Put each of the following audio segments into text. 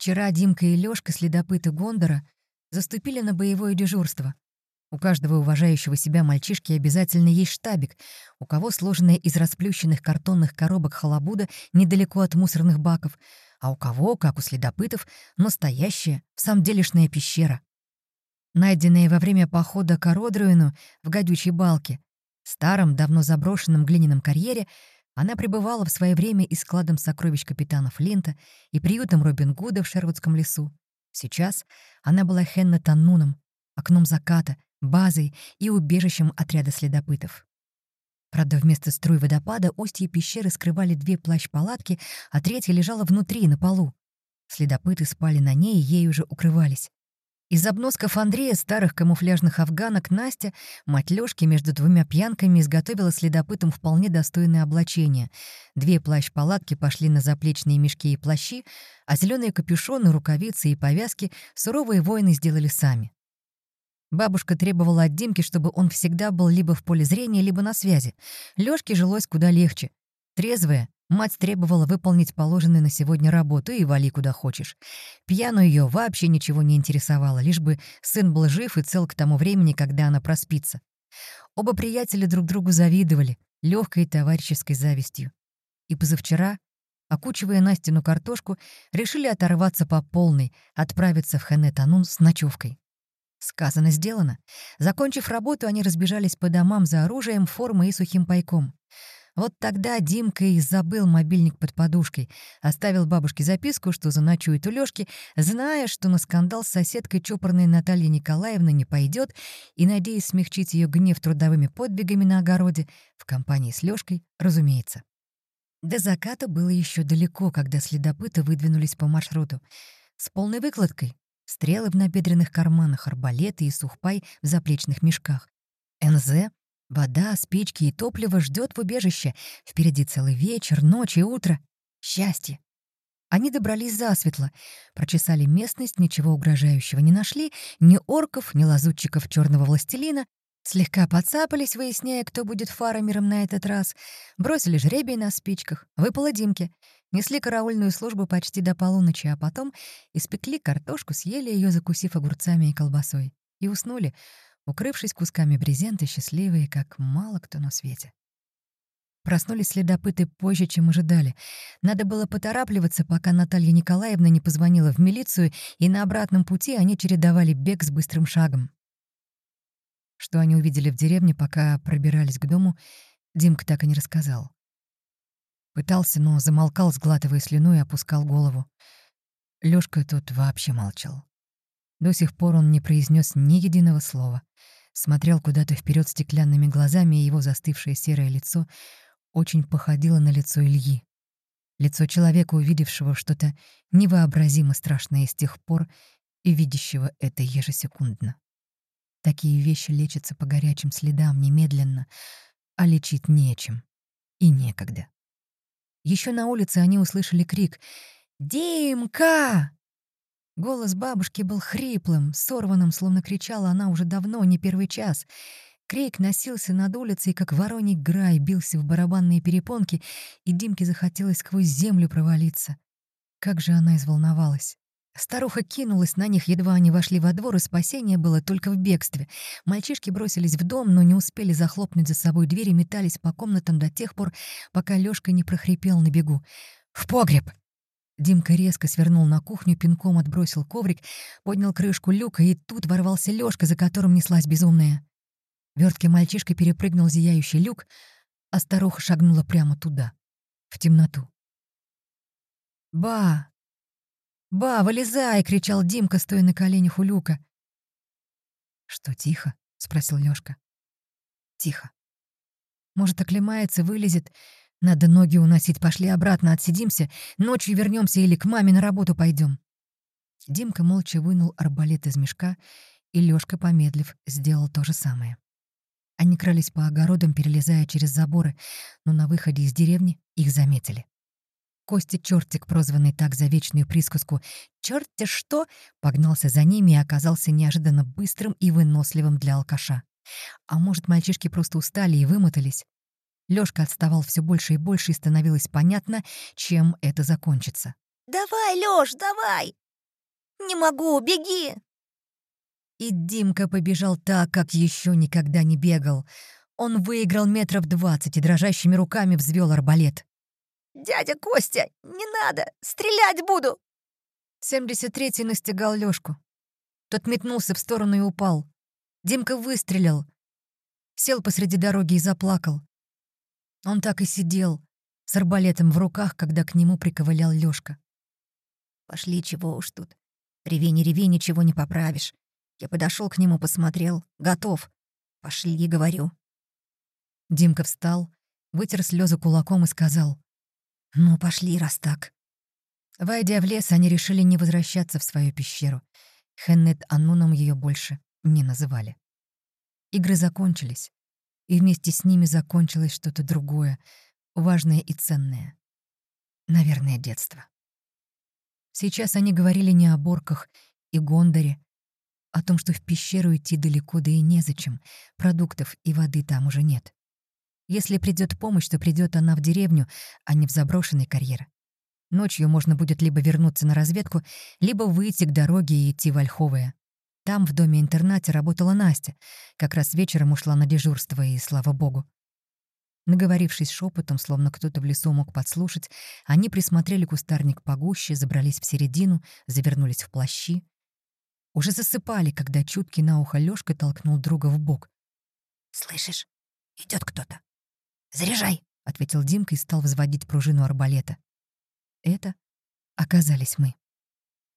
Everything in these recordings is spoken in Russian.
Вчера Димка и Лёшка, следопыты Гондора, заступили на боевое дежурство. У каждого уважающего себя мальчишки обязательно есть штабик, у кого сложенная из расплющенных картонных коробок халабуда недалеко от мусорных баков, а у кого, как у следопытов, настоящая, в самом делешная пещера. Найденная во время похода к Ородруину в гадючей балке, старом, давно заброшенном глиняном карьере, она пребывала в свое время и складом сокровищ капитана Флинта, и приютом Робин Гуда в Шервудском лесу. Сейчас она была Хенна Таннуном, окном заката, базой и убежищем отряда следопытов. Правда, вместо струй водопада устье пещеры скрывали две плащ-палатки, а третья лежала внутри, на полу. Следопыты спали на ней и ей уже укрывались. Из обносков Андрея старых камуфляжных афганок Настя, мать Лёшки, между двумя пьянками изготовила следопытам вполне достойное облачение. Две плащ-палатки пошли на заплечные мешки и плащи, а зеленые капюшоны, рукавицы и повязки суровые воины сделали сами. Бабушка требовала от Димки, чтобы он всегда был либо в поле зрения, либо на связи. Лёшке жилось куда легче. Трезвая, мать требовала выполнить положенную на сегодня работу и вали куда хочешь. Пьяную ее вообще ничего не интересовало, лишь бы сын был жив и цел к тому времени, когда она проспится. Оба приятеля друг другу завидовали, легкой товарищеской завистью. И позавчера, окучивая Настину картошку, решили оторваться по полной, отправиться в Ханет-Анун с ночевкой. Сказано, сделано. Закончив работу, они разбежались по домам за оружием, формой и сухим пайком. Вот тогда Димка и забыл мобильник под подушкой, оставил бабушке записку, что заночует у Лёшки, зная, что на скандал с соседкой чопорной Натальи Николаевны не пойдет, и, надеясь смягчить ее гнев трудовыми подвигами на огороде, в компании с Лёшкой, разумеется. До заката было еще далеко, когда следопыты выдвинулись по маршруту. С полной выкладкой, Стрелы в набедренных карманах, арбалеты и сухпай в заплечных мешках. НЗ, вода, спички и топливо ждет в убежище. Впереди целый вечер, ночь и утро. Счастье. Они добрались засветло, прочесали местность, ничего угрожающего не нашли, ни орков, ни лазутчиков черного властелина, слегка подцапались, выясняя, кто будет фарамером на этот раз, бросили жребий на спичках, выпало Димке — Несли караульную службу почти до полуночи, а потом испекли картошку, съели ее, закусив огурцами и колбасой, и уснули, укрывшись кусками брезента, счастливые, как мало кто на свете. Проснулись следопыты позже, чем ожидали. Надо было поторапливаться, пока Наталья Николаевна не позвонила в милицию, и на обратном пути они чередовали бег с быстрым шагом. Что они увидели в деревне, пока пробирались к дому, Димка так и не рассказал. Пытался, но замолкал, сглатывая слюну и опускал голову. Лёшка тут вообще молчал. До сих пор он не произнес ни единого слова. Смотрел куда-то вперед стеклянными глазами, и его застывшее серое лицо очень походило на лицо Ильи. Лицо человека, увидевшего что-то невообразимо страшное с тех пор и видящего это ежесекундно. Такие вещи лечатся по горячим следам немедленно, а лечить нечем и некогда. Еще на улице они услышали крик «Димка!». Голос бабушки был хриплым, сорванным, словно кричала она уже давно, не первый час. Крик носился над улицей, как вороний грай, бился в барабанные перепонки, и Димке захотелось сквозь землю провалиться. Как же она изволновалась. Старуха кинулась на них, едва они вошли во двор, и спасение было только в бегстве. Мальчишки бросились в дом, но не успели захлопнуть за собой дверь и метались по комнатам до тех пор, пока Лёшка не прохрипел на бегу. «В погреб!» Димка резко свернул на кухню, пинком отбросил коврик, поднял крышку люка, и тут ворвался Лёшка, за которым неслась безумная. Вёрткий мальчишка перепрыгнул зияющий люк, а старуха шагнула прямо туда, в темноту. «Ба!» «Ба, вылезай!» — кричал Димка, стоя на коленях у люка. «Что, тихо?» — спросил Лёшка. «Тихо. Может, оклемается, вылезет. Надо ноги уносить. Пошли обратно, отсидимся. Ночью вернемся или к маме на работу пойдем. Димка молча вынул арбалет из мешка, и Лёшка, помедлив, сделал то же самое. Они крались по огородам, перелезая через заборы, но на выходе из деревни их заметили. Костя Чёртик, прозванный так за вечную присказку «Чёрт-те что!», погнался за ними и оказался неожиданно быстрым и выносливым для алкаша. А может, мальчишки просто устали и вымотались? Лёшка отставал все больше и больше, и становилось понятно, чем это закончится. «Давай, Лёш, давай!» Не могу, беги!» И Димка побежал так, как еще никогда не бегал. Он выиграл метров двадцать и дрожащими руками взвел арбалет. «Дядя Костя, не надо! Стрелять буду!» 73-й настигал Лёшку. Тот метнулся в сторону и упал. Димка выстрелил. Сел посреди дороги и заплакал. Он так и сидел, с арбалетом в руках, когда к нему приковылял Лёшка. «Пошли, чего уж тут. Реви, не реви, ничего не поправишь. Я подошел к нему, посмотрел. Готов. Пошли, говорю». Димка встал, вытер слезы кулаком и сказал. «Ну, пошли, раз так». Войдя в лес, они решили не возвращаться в свою пещеру. Хеннет Ануном ее больше не называли. Игры закончились, и вместе с ними закончилось что-то другое, важное и ценное. Наверное, детство. Сейчас они говорили не о Борках и Гондоре, о том, что в пещеру идти далеко, да и незачем, продуктов и воды там уже нет. Если придет помощь, то придет она в деревню, а не в заброшенный карьер. Ночью можно будет либо вернуться на разведку, либо выйти к дороге и идти в Ольховое. Там, в доме-интернате, работала Настя. Как раз вечером ушла на дежурство, и слава богу. Наговорившись шепотом, словно кто-то в лесу мог подслушать, они присмотрели кустарник погуще, забрались в середину, завернулись в плащи. Уже засыпали, когда чуткий на ухо Лёшка толкнул друга в бок. «Слышишь, идет кто-то. Заряжай!» — ответил Димка и стал взводить пружину арбалета. Это оказались мы.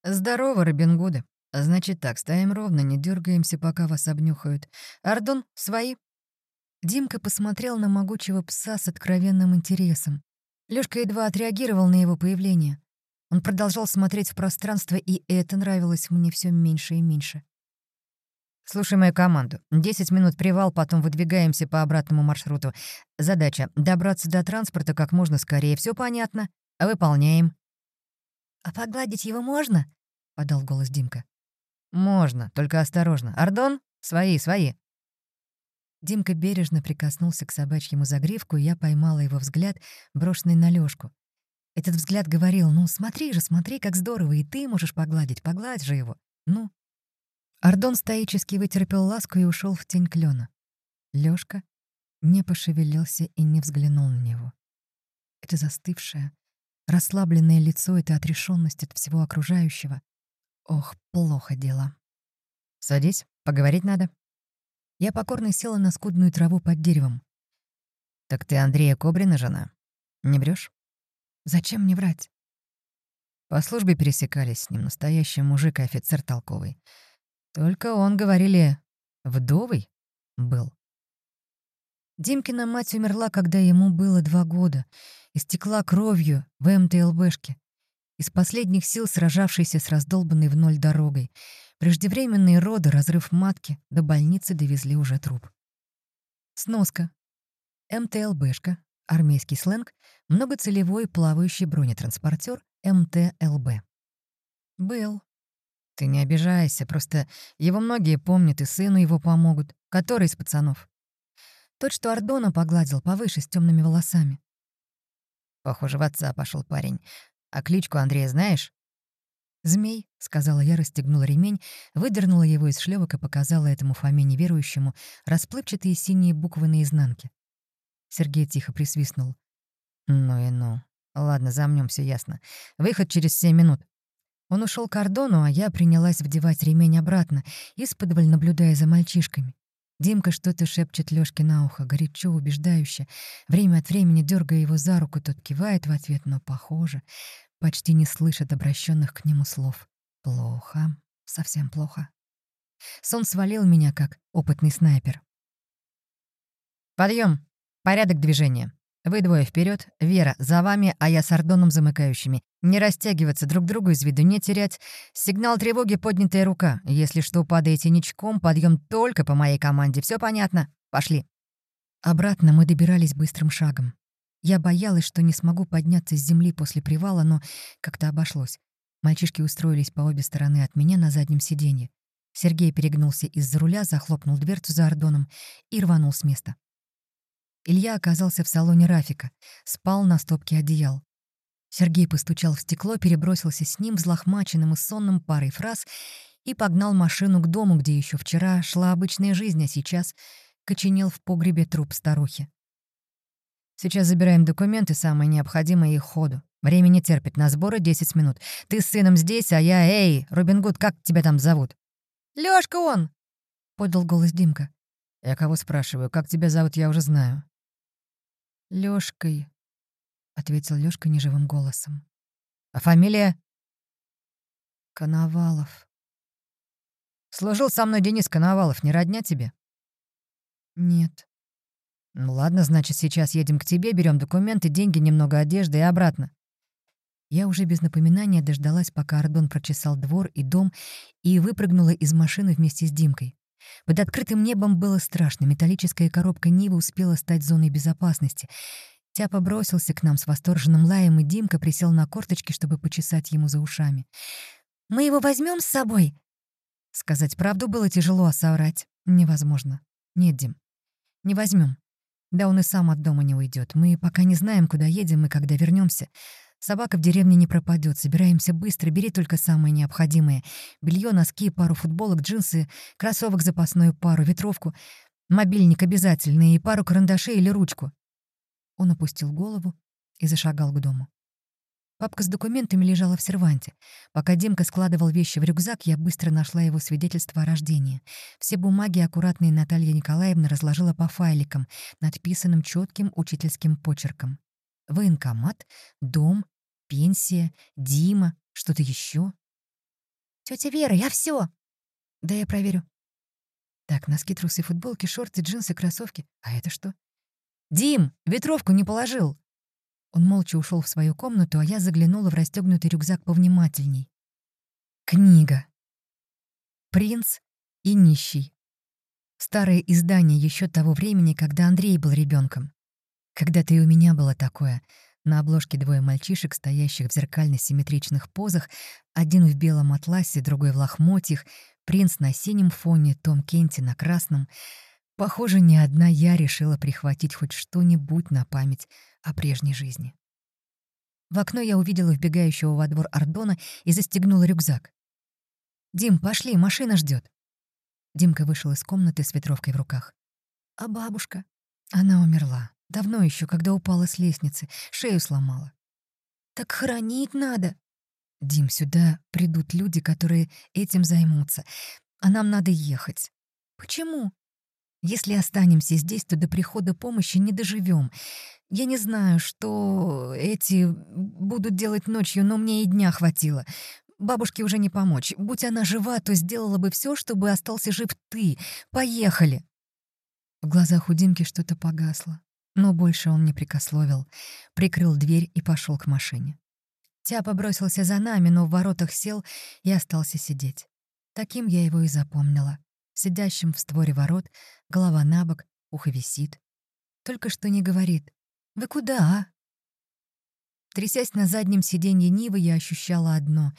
«Здорово, Робин Гуды. Значит так, стоим ровно, не дергаемся, пока вас обнюхают. Ардон, свои?» Димка посмотрел на могучего пса с откровенным интересом. Лёшка едва отреагировал на его появление. Он продолжал смотреть в пространство, и это нравилось мне все меньше и меньше. «Слушай мою команду. Десять минут привал, потом выдвигаемся по обратному маршруту. Задача — добраться до транспорта как можно скорее. Все понятно?» «Выполняем». «А погладить его можно?» — подал голос Димка. «Можно, только осторожно. Ардон, свои, свои». Димка бережно прикоснулся к собачьему загривку, и я поймала его взгляд, брошенный на Лёшку. Этот взгляд говорил, ну смотри же, смотри, как здорово, и ты можешь погладить, погладь же его. Ну. Ардон стоически вытерпел ласку и ушел в тень клена. Лёшка не пошевелился и не взглянул на него. Это застывшее, Расслабленное лицо — это отрешенность от всего окружающего. Ох, плохо дело. «Садись, поговорить надо». Я покорно села на скудную траву под деревом. «Так ты Андрея Кобрина жена? Не врешь? «Зачем мне врать?» По службе пересекались с ним настоящий мужик и офицер толковый. Только он, говорили, вдовый был. Димкина мать умерла, когда ему было два года — истекла кровью в МТЛБшке, из последних сил сражавшейся с раздолбанной в ноль дорогой. Преждевременные роды, разрыв матки, до больницы довезли уже труп. Сноска. МТЛБшка, армейский сленг, многоцелевой плавающий бронетранспортер МТЛБ. Был. Ты не обижайся, просто его многие помнят и сыну его помогут. Который из пацанов? Тот, что Ордона погладил повыше с темными волосами. Похоже, в отца пошел парень. А кличку Андрея знаешь? «Змей», — сказала я, расстегнула ремень, выдернула его из шлёвок и показала этому Фоме неверующему расплывчатые синие буквы на изнанке. Сергей тихо присвистнул. «Ну и ну. Ладно, замнем, все ясно. Выход через семь минут». Он ушел к кордону, а я принялась вдевать ремень обратно, исподволь наблюдая за мальчишками. Димка что-то шепчет Лёшке на ухо, горячо, убеждающе. Время от времени, дергая его за руку, тот кивает в ответ, но, похоже, почти не слышит обращенных к нему слов. Плохо, совсем плохо. Сон свалил меня, как опытный снайпер. Подъем, Порядок движения. Вы двое вперед, Вера за вами, а я с Ордоном замыкающими. Не растягиваться друг другу из виду, не терять. Сигнал тревоги — поднятая рука. Если что, падаете ничком, подъем только по моей команде. Все понятно? Пошли. Обратно мы добирались быстрым шагом. Я боялась, что не смогу подняться с земли после привала, но как-то обошлось. Мальчишки устроились по обе стороны от меня на заднем сиденье. Сергей перегнулся из-за руля, захлопнул дверцу за Ордоном и рванул с места. Илья оказался в салоне Рафика, спал на стопке одеял. Сергей постучал в стекло, перебросился с ним, взлохмаченным и сонным парой фраз, и погнал машину к дому, где еще вчера шла обычная жизнь, а сейчас коченел в погребе труп старухи. «Сейчас забираем документы, самое необходимое, и ходу. Время не терпит, на сборы 10 минут. Ты с сыном здесь, а я... Эй, Робин Гуд, как тебя там зовут?» «Лёшка он!» — подал голос Димка. «Я кого спрашиваю? Как тебя зовут, я уже знаю». «Лёшкой», — ответил Лёшка неживым голосом. «А фамилия?» «Коновалов». «Служил со мной Денис Коновалов, не родня тебе?» «Нет». «Ну ладно, значит, сейчас едем к тебе, берем документы, деньги, немного одежды и обратно». Я уже без напоминания дождалась, пока Ардон прочесал двор и дом и выпрыгнула из машины вместе с Димкой. Под открытым небом было страшно. Металлическая коробка Нивы успела стать зоной безопасности. Тяпа бросился к нам с восторженным лаем, и Димка присел на корточки, чтобы почесать ему за ушами. «Мы его возьмем с собой?» Сказать правду было тяжело, а соврать невозможно. Нет, Дим, не возьмем. Да он и сам от дома не уйдет. Мы пока не знаем, куда едем и когда вернемся. Собака в деревне не пропадет. Собираемся быстро, бери только самое необходимое. Белье, носки, пару футболок, джинсы, кроссовок запасную пару, ветровку, мобильник обязательный и пару карандашей или ручку. Он опустил голову и зашагал к дому. Папка с документами лежала в серванте. Пока Димка складывал вещи в рюкзак, я быстро нашла его свидетельство о рождении. Все бумаги аккуратные Наталья Николаевна разложила по файликам, надписанным четким учительским почерком. Военкомат, дом, пенсия, Дима, что-то еще. Тетя Вера, я все. Да я проверю. Так, носки, трусы, футболки, шорты, джинсы, кроссовки. А это что? Дим, ветровку не положил. Он молча ушел в свою комнату, а я заглянула в расстегнутый рюкзак повнимательней. Книга. Принц и нищий. Старое издание еще того времени, когда Андрей был ребенком. Когда-то и у меня было такое — на обложке двое мальчишек, стоящих в зеркально-симметричных позах, один в белом атласе, другой в лохмотьях, принц на синем фоне, Том Кенти на красном. Похоже, ни одна я решила прихватить хоть что-нибудь на память о прежней жизни. В окно я увидела вбегающего во двор Ордона и застегнула рюкзак. «Дим, пошли, машина ждет. Димка вышел из комнаты с ветровкой в руках. «А бабушка?» Она умерла. Давно еще, когда упала с лестницы, шею сломала. «Так хранить надо!» «Дим, сюда придут люди, которые этим займутся, а нам надо ехать». «Почему?» «Если останемся здесь, то до прихода помощи не доживем. Я не знаю, что эти будут делать ночью, но мне и дня хватило. Бабушке уже не помочь. Будь она жива, то сделала бы все, чтобы остался жив ты. Поехали!» В глазах у Димки что-то погасло. Но больше он не прикословил, прикрыл дверь и пошел к машине. Тяпа бросился за нами, но в воротах сел и остался сидеть. Таким я его и запомнила. Сидящим в створе ворот, голова на бок, ухо висит. Только что не говорит «Вы куда, а?» Трясясь на заднем сиденье Нивы, я ощущала одно.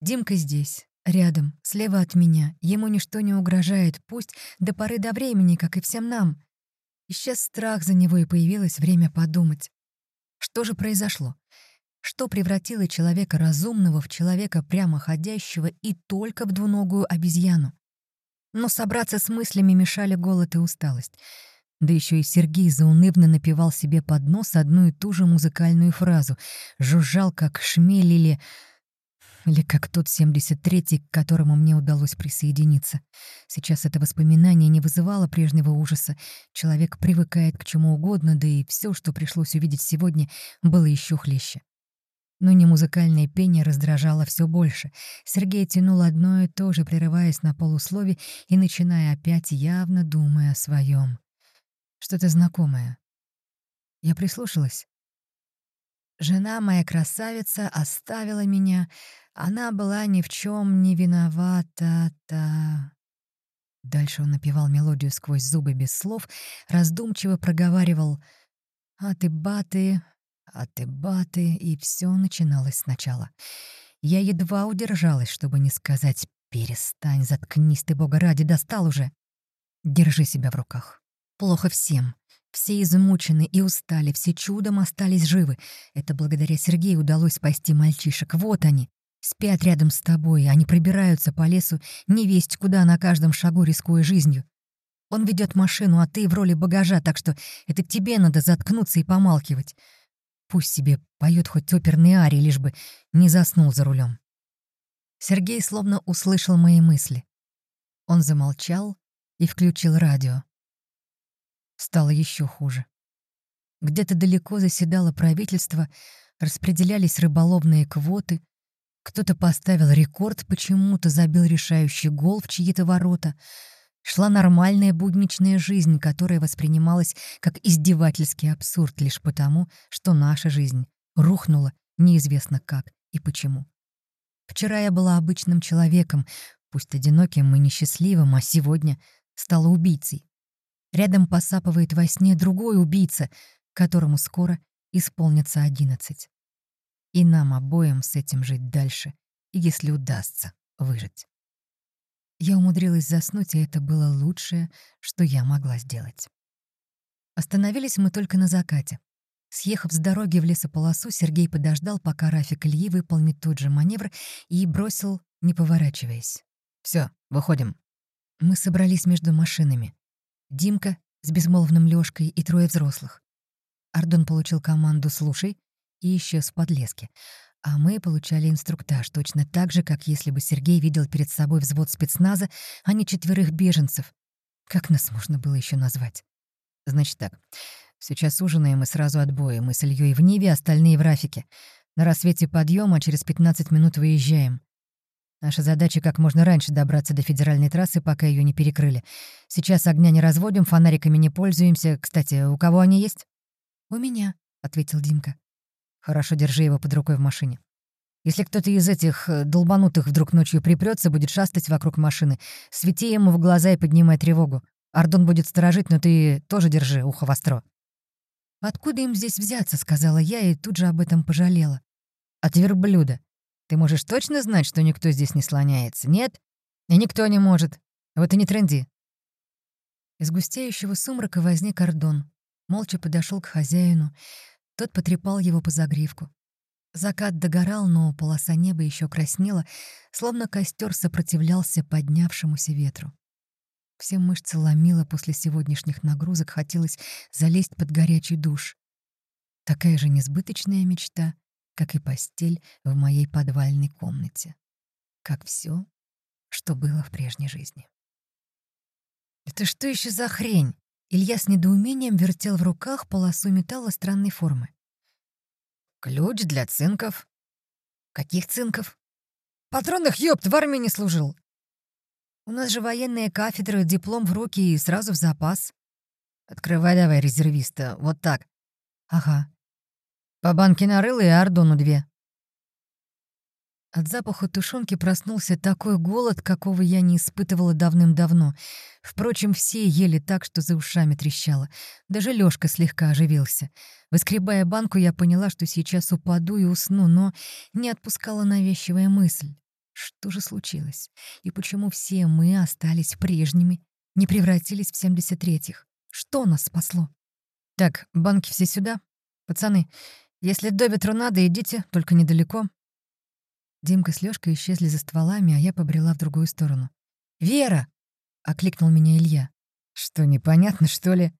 Димка здесь, рядом, слева от меня. Ему ничто не угрожает, пусть до поры до времени, как и всем нам. Исчез страх за него, и появилось время подумать. Что же произошло? Что превратило человека разумного в человека прямоходящего и только в двуногую обезьяну? Но собраться с мыслями мешали голод и усталость. Да еще и Сергей заунывно напевал себе под нос одну и ту же музыкальную фразу, жужжал, как шмель или или как тот 73-й, к которому мне удалось присоединиться. Сейчас это воспоминание не вызывало прежнего ужаса. Человек привыкает к чему угодно, да и все, что пришлось увидеть сегодня, было еще хлеще. Но не музыкальное пение раздражало все больше. Сергей тянул одно и то же, прерываясь на полуслове и начиная опять, явно думая о своем. Что-то знакомое. Я прислушалась. Жена моя красавица оставила меня, она была ни в чем не виновата-та. Дальше он напевал мелодию сквозь зубы без слов, раздумчиво проговаривал «А ты баты, а ты баты», и все начиналось сначала. Я едва удержалась, чтобы не сказать «Перестань, заткнись ты, бога ради, достал уже». Держи себя в руках. Плохо всем. Все измучены и устали, все чудом остались живы. Это благодаря Сергею удалось спасти мальчишек. Вот они. Спят рядом с тобой, они пробираются по лесу, не весть куда на каждом шагу, рискуя жизнью. Он ведет машину, а ты в роли багажа, так что это тебе надо заткнуться и помалкивать. Пусть себе поет хоть оперный арий, лишь бы не заснул за рулем. Сергей словно услышал мои мысли. Он замолчал и включил радио. Стало еще хуже. Где-то далеко заседало правительство, распределялись рыболовные квоты, кто-то поставил рекорд почему-то, забил решающий гол в чьи-то ворота — Шла нормальная будничная жизнь, которая воспринималась как издевательский абсурд лишь потому, что наша жизнь рухнула неизвестно как и почему. Вчера я была обычным человеком, пусть одиноким и несчастливым, а сегодня стала убийцей. Рядом посапывает во сне другой убийца, которому скоро исполнится одиннадцать. И нам обоим с этим жить дальше, если удастся выжить. Я умудрилась заснуть, и это было лучшее, что я могла сделать. Остановились мы только на закате. Съехав с дороги в лесополосу, Сергей подождал, пока Рафик Ильи выполнит тот же маневр и бросил, не поворачиваясь. Все, выходим». Мы собрались между машинами. Димка с безмолвным Лёшкой и трое взрослых. Ардон получил команду «Слушай» и исчез в подлеске а мы получали инструктаж точно так же, как если бы Сергей видел перед собой взвод спецназа, а не четверых беженцев. Как нас можно было еще назвать? Значит так, сейчас ужинаем и сразу отбоем. Мы с Ильей в Ниве, остальные в Рафике. На рассвете подъема, через 15 минут выезжаем. Наша задача как можно раньше добраться до федеральной трассы, пока ее не перекрыли. Сейчас огня не разводим, фонариками не пользуемся. Кстати, у кого они есть? «У меня», — ответил Димка. Хорошо, держи его под рукой в машине. Если кто-то из этих э, долбанутых вдруг ночью припрется, будет шастать вокруг машины, свети ему в глаза и поднимай тревогу. Ардон будет сторожить, но ты тоже держи ухо востро. «Откуда им здесь взяться?» — сказала я и тут же об этом пожалела. «От верблюда. Ты можешь точно знать, что никто здесь не слоняется? Нет? И никто не может. Вот и не тренди». Из густеющего сумрака возник Ардон. Молча подошел к хозяину. Тот потрепал его по загривку. Закат догорал, но полоса неба еще краснела, словно костер сопротивлялся поднявшемуся ветру. Все мышцы ломило после сегодняшних нагрузок, хотелось залезть под горячий душ. Такая же несбыточная мечта, как и постель в моей подвальной комнате. Как все, что было в прежней жизни. «Это что еще за хрень?» Илья с недоумением вертел в руках полосу металла странной формы. «Ключ для цинков». «Каких цинков?» «Патронных, ёпт, в армии не служил». «У нас же военные кафедры, диплом в руки и сразу в запас». «Открывай давай, резервиста, вот так». «Ага». «По банке нарыл и Ардону две». От запаха тушенки проснулся такой голод, какого я не испытывала давным-давно. Впрочем, все ели так, что за ушами трещало. Даже Лёшка слегка оживился. Выскребая банку, я поняла, что сейчас упаду и усну, но не отпускала навязчивая мысль. Что же случилось? И почему все мы остались прежними, не превратились в 73-х? Что нас спасло? Так, банки все сюда. Пацаны, если до ветру надо, идите, только недалеко. Димка с Лёшкой исчезли за стволами, а я побрела в другую сторону. «Вера!» — окликнул меня Илья. «Что, непонятно, что ли?»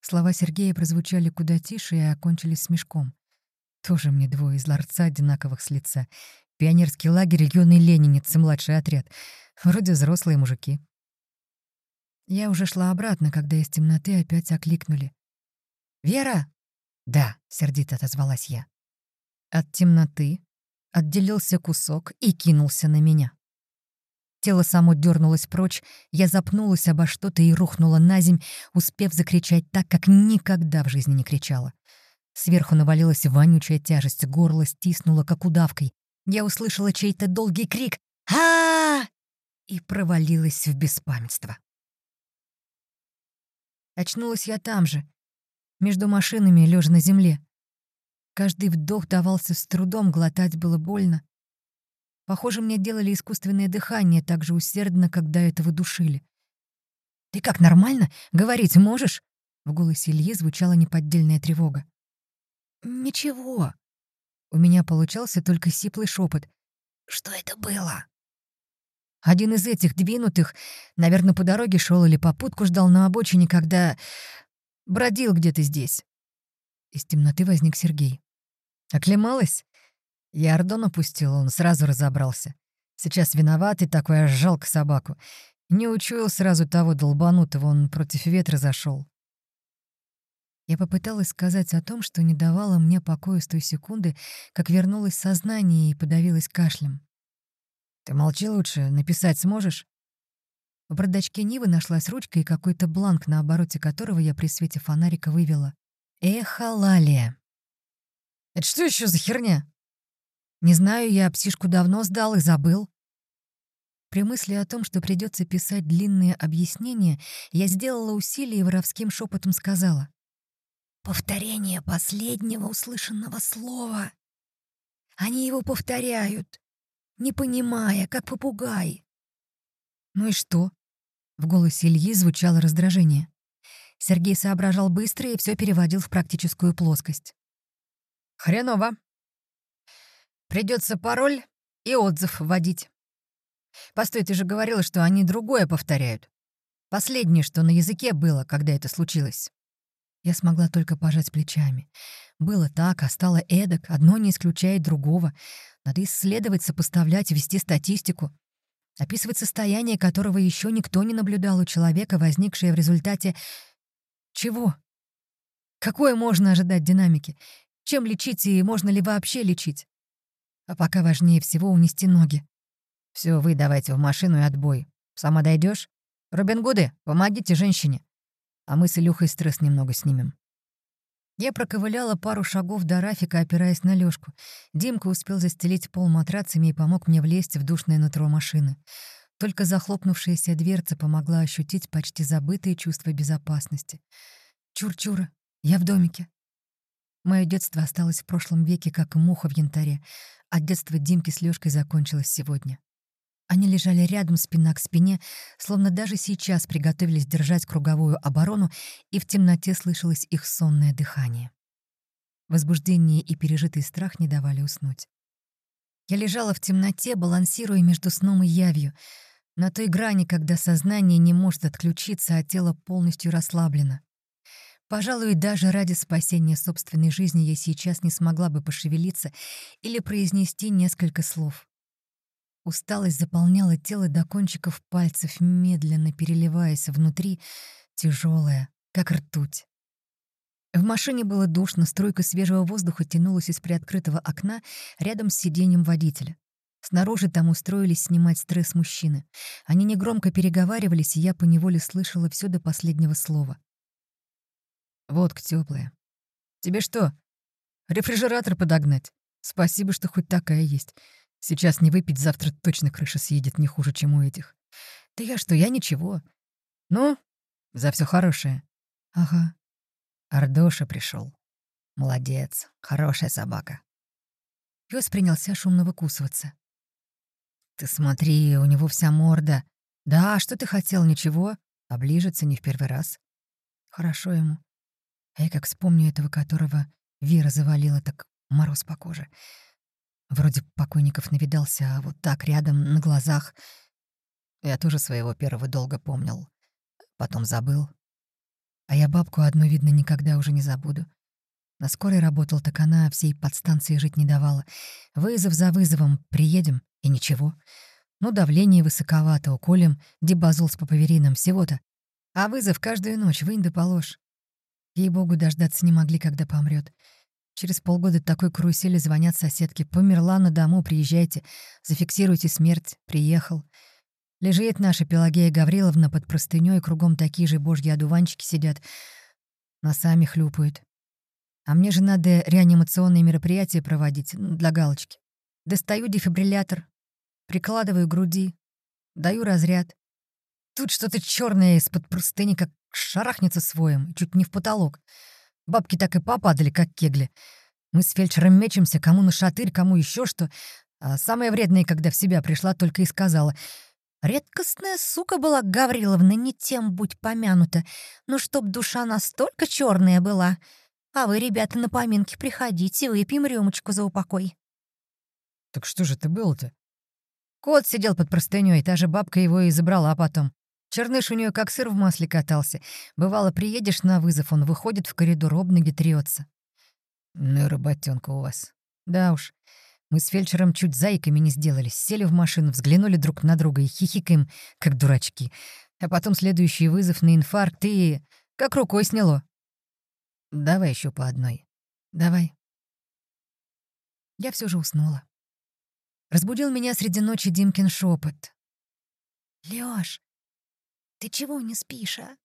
Слова Сергея прозвучали куда тише и окончились смешком. Тоже мне двое из ларца одинаковых с лица. Пионерский лагерь, юный ленинец и младший отряд. Вроде взрослые мужики. Я уже шла обратно, когда из темноты опять окликнули. «Вера!» «Да», — сердито отозвалась я. От темноты Отделился кусок и кинулся на меня. Тело само дернулось прочь, я запнулась обо что-то и рухнула на земь, успев закричать так, как никогда в жизни не кричала. Сверху навалилась вонючая тяжесть, горло стиснуло, как удавкой. Я услышала чей-то долгий крик а, и провалилась в беспамятство. Очнулась я там же, между машинами, лежа на земле. Каждый вдох давался с трудом, глотать было больно. Похоже, мне делали искусственное дыхание так же усердно, когда этого душили. «Ты как, нормально? Говорить можешь?» В голосе Ильи звучала неподдельная тревога. «Ничего». У меня получался только сиплый шепот. «Что это было?» Один из этих двинутых, наверное, по дороге шел или попутку ждал на обочине, когда бродил где-то здесь. Из темноты возник Сергей. Оклемалась? Я ордон опустил, он сразу разобрался. Сейчас виноватый такой, аж жалко собаку. Не учуял сразу того долбанутого, он против ветра зашел. Я попыталась сказать о том, что не давало мне покоя с той секунды, как вернулось сознание и подавилась кашлем. «Ты молчи лучше, написать сможешь?» В бардачке Нивы нашлась ручка и какой-то бланк, на обороте которого я при свете фонарика вывела. «Эхолалия». «Это что еще за херня?» «Не знаю, я псишку давно сдал и забыл». При мысли о том, что придется писать длинные объяснения, я сделала усилие и воровским шепотом сказала. «Повторение последнего услышанного слова. Они его повторяют, не понимая, как попугай». «Ну и что?» В голосе Ильи звучало раздражение. Сергей соображал быстро и все переводил в практическую плоскость. «Хреново. Придется пароль и отзыв вводить. Постой, ты же говорила, что они другое повторяют. Последнее, что на языке было, когда это случилось». Я смогла только пожать плечами. Было так, а стало эдак, одно не исключает другого. Надо исследовать, сопоставлять, вести статистику. Описывать состояние, которого еще никто не наблюдал у человека, возникшее в результате... Чего? Какое можно ожидать динамики? Чем лечить и можно ли вообще лечить? А пока важнее всего унести ноги. Все, вы давайте в машину и отбой. Сама дойдешь? Робин Гуды, помогите женщине. А мы с Илюхой стресс немного снимем. Я проковыляла пару шагов до Рафика, опираясь на Лёшку. Димка успел застелить пол матрацами и помог мне влезть в душное нутро машины. Только захлопнувшаяся дверца помогла ощутить почти забытые чувства безопасности. Чур-чура, я в домике. Мое детство осталось в прошлом веке, как муха в янтаре, а детство Димки с Лёшкой закончилось сегодня. Они лежали рядом спина к спине, словно даже сейчас приготовились держать круговую оборону, и в темноте слышалось их сонное дыхание. Возбуждение и пережитый страх не давали уснуть. Я лежала в темноте, балансируя между сном и явью, на той грани, когда сознание не может отключиться, а тело полностью расслаблено. Пожалуй, даже ради спасения собственной жизни я сейчас не смогла бы пошевелиться или произнести несколько слов. Усталость заполняла тело до кончиков пальцев, медленно переливаясь внутри, тяжелая, как ртуть. В машине было душно, струйка свежего воздуха тянулась из приоткрытого окна рядом с сиденьем водителя. Снаружи там устроились снимать стресс мужчины. Они негромко переговаривались, и я поневоле слышала все до последнего слова. «Водка теплая. Тебе что, рефрижератор подогнать? Спасибо, что хоть такая есть. Сейчас не выпить, завтра точно крыша съедет не хуже, чем у этих. Да я что, я ничего. Ну, за все хорошее. Ага. Ардоша пришел. Молодец, хорошая собака. Пёс принялся шумно выкусываться. Ты смотри, у него вся морда. Да, что ты хотел, ничего. Оближется не в первый раз. Хорошо ему. А я как вспомню этого, которого Вера завалила, так мороз по коже. Вроде покойников навидался, а вот так рядом, на глазах. Я тоже своего первого долго помнил. Потом забыл. А я бабку одну, видно, никогда уже не забуду. На скорой работал, так она всей подстанции жить не давала. Вызов за вызовом, приедем, и ничего. Ну, давление высоковато, уколем дебазол с папаверином, всего-то. А вызов каждую ночь, вынь да положь. Ей-богу, дождаться не могли, когда помрет. Через полгода такой карусели звонят соседки. «Померла на дому, приезжайте. Зафиксируйте смерть. Приехал». Лежит наша Пелагея Гавриловна под простынёй, кругом такие же божьи одуванчики сидят. Носами хлюпают. А мне же надо реанимационные мероприятия проводить для галочки. Достаю дефибриллятор, прикладываю к груди, даю разряд. Тут что-то черное из-под простыни, как шарахнется своим, чуть не в потолок. Бабки так и попадали, как кегли. Мы с фельдшером мечемся, кому на шатырь, кому еще что. А самое вредное, когда в себя пришла, только и сказала. Редкостная сука была Гавриловна, не тем будь помянута, но чтоб душа настолько черная была. А вы, ребята, на поминки приходите, выпьем рюмочку за упокой. Так что же это было-то? Кот сидел под простынёй, та же бабка его и забрала потом. Черныш у нее как сыр в масле катался. Бывало, приедешь на вызов, он выходит в коридор, об ноги трется. Ну и работенка у вас. Да уж, мы с фельдшером чуть зайками не сделались, сели в машину, взглянули друг на друга и хихикаем, как дурачки. А потом следующий вызов на инфаркт и... как рукой сняло. Давай еще по одной. Давай. Я все же уснула. Разбудил меня среди ночи Димкин шепот. Лёш, ты чего не спишь, а?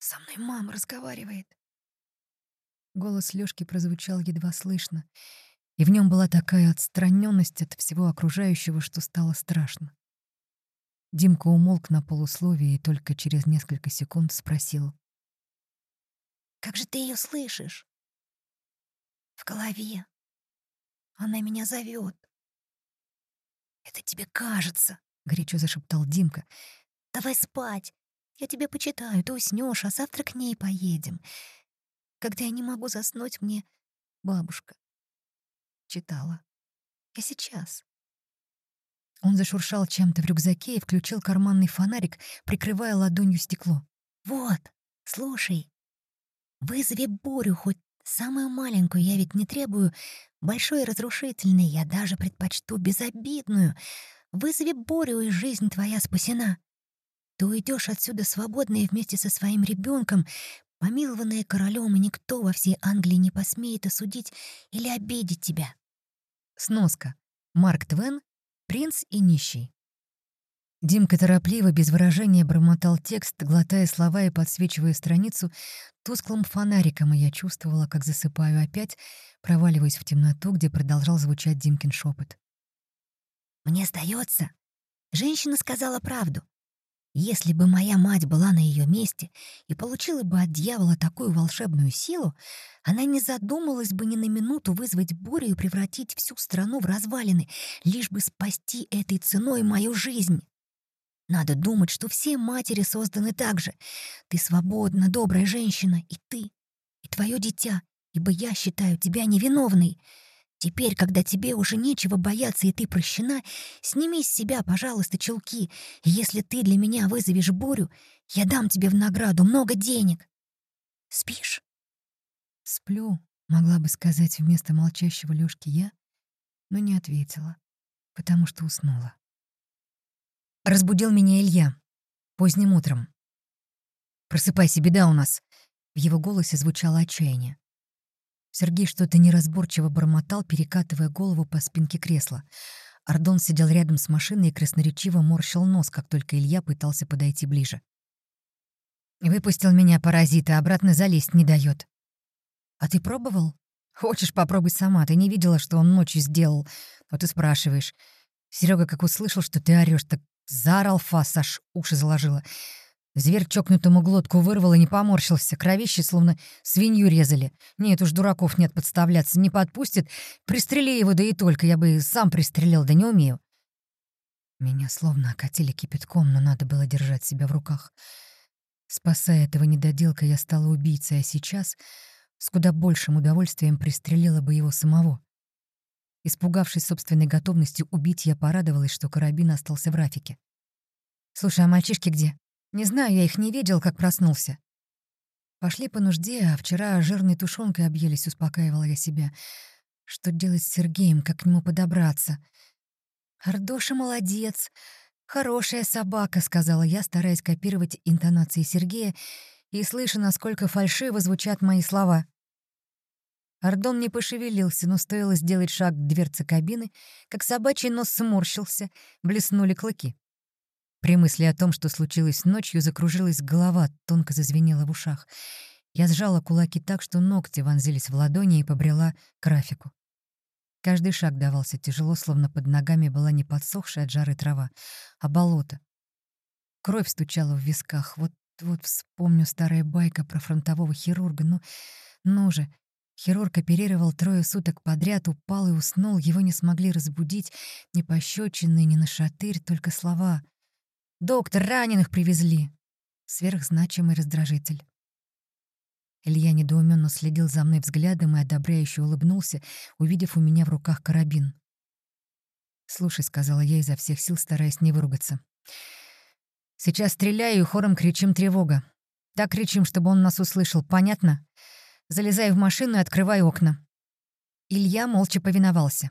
Со мной мама разговаривает. Голос Лёшки прозвучал едва слышно, и в нем была такая отстраненность от всего окружающего, что стало страшно. Димка умолк на полусловие и только через несколько секунд спросил. «Как же ты ее слышишь?» «В голове. Она меня зовет. «Это тебе кажется», — горячо зашептал Димка. «Давай спать. Я тебе почитаю, ты уснешь, а завтра к ней поедем. Когда я не могу заснуть, мне бабушка читала. Я сейчас. Он зашуршал чем-то в рюкзаке и включил карманный фонарик, прикрывая ладонью стекло. «Вот, слушай, вызови бурю, хоть самую маленькую, я ведь не требую большой и разрушительной, я даже предпочту безобидную. Вызови бурю, и жизнь твоя спасена. Ты уйдешь отсюда свободной вместе со своим ребенком, помилованная королем, и никто во всей Англии не посмеет осудить или обидеть тебя. Сноска. Марк Твен, принц и нищий. Димка торопливо, без выражения бормотал текст, глотая слова и подсвечивая страницу тусклым фонариком, и я чувствовала, как засыпаю опять, проваливаясь в темноту, где продолжал звучать Димкин шепот. «Мне сдается, женщина сказала правду. Если бы моя мать была на ее месте и получила бы от дьявола такую волшебную силу, она не задумалась бы ни на минуту вызвать бурю и превратить всю страну в развалины, лишь бы спасти этой ценой мою жизнь. Надо думать, что все матери созданы так же. Ты свободна, добрая женщина, и ты, и твое дитя, ибо я считаю тебя невиновной. Теперь, когда тебе уже нечего бояться и ты прощена, сними с себя, пожалуйста, чулки. И если ты для меня вызовешь бурю, я дам тебе в награду много денег. Спишь? Сплю, могла бы сказать вместо молчащего Лёшки я, но не ответила, потому что уснула. Разбудил меня Илья поздним утром. «Просыпайся, беда у нас!» В его голосе звучало отчаяние. Сергей что-то неразборчиво бормотал, перекатывая голову по спинке кресла. Ардон сидел рядом с машиной и красноречиво морщил нос, как только Илья пытался подойти ближе. «Выпустил меня паразит, а обратно залезть не дает. «А ты пробовал? Хочешь, попробуй сама. Ты не видела, что он ночью сделал. Вот и спрашиваешь. Серега, как услышал, что ты орешь, так заорал фас, аж уши заложила. Зверь чокнутому глотку вырвал и не поморщился. Кровище словно свинью резали. Нет уж, дураков нет подставляться. Не подпустит. Пристрели его, да и только. Я бы сам пристрелил, да не умею. Меня словно окатили кипятком, но надо было держать себя в руках. Спасая этого недоделка, я стала убийцей, а сейчас с куда большим удовольствием пристрелила бы его самого. Испугавшись собственной готовностью убить, я порадовалась, что карабин остался в Рафике. «Слушай, а мальчишки где?» Не знаю, я их не видел, как проснулся. Пошли по нужде, а вчера жирной тушенкой объелись, успокаивала я себя. Что делать с Сергеем, как к нему подобраться? «Ардоша молодец, хорошая собака», — сказала я, стараясь копировать интонации Сергея и слыша, насколько фальшиво звучат мои слова. Ардон не пошевелился, но стоило сделать шаг к дверце кабины, как собачий нос сморщился, блеснули клыки. При мысли о том, что случилось ночью, закружилась голова, тонко зазвенела в ушах. Я сжала кулаки так, что ногти вонзились в ладони и побрела к Рафику. Каждый шаг давался тяжело, словно под ногами была не подсохшая от жары трава, а болото. Кровь стучала в висках. Вот, вот вспомню старая байка про фронтового хирурга. Ну, ну же, Хирург оперировал трое суток подряд, упал и уснул. Его не смогли разбудить ни пощечины, ни на шатырь, только слова. «Доктор, раненых привезли!» Сверхзначимый раздражитель. Илья недоуменно следил за мной взглядом и одобряюще улыбнулся, увидев у меня в руках карабин. «Слушай», — сказала я изо всех сил, стараясь не выругаться. «Сейчас стреляю и хором кричим «тревога». Так кричим, чтобы он нас услышал, понятно? Залезаю в машину и открываю окна». Илья молча повиновался.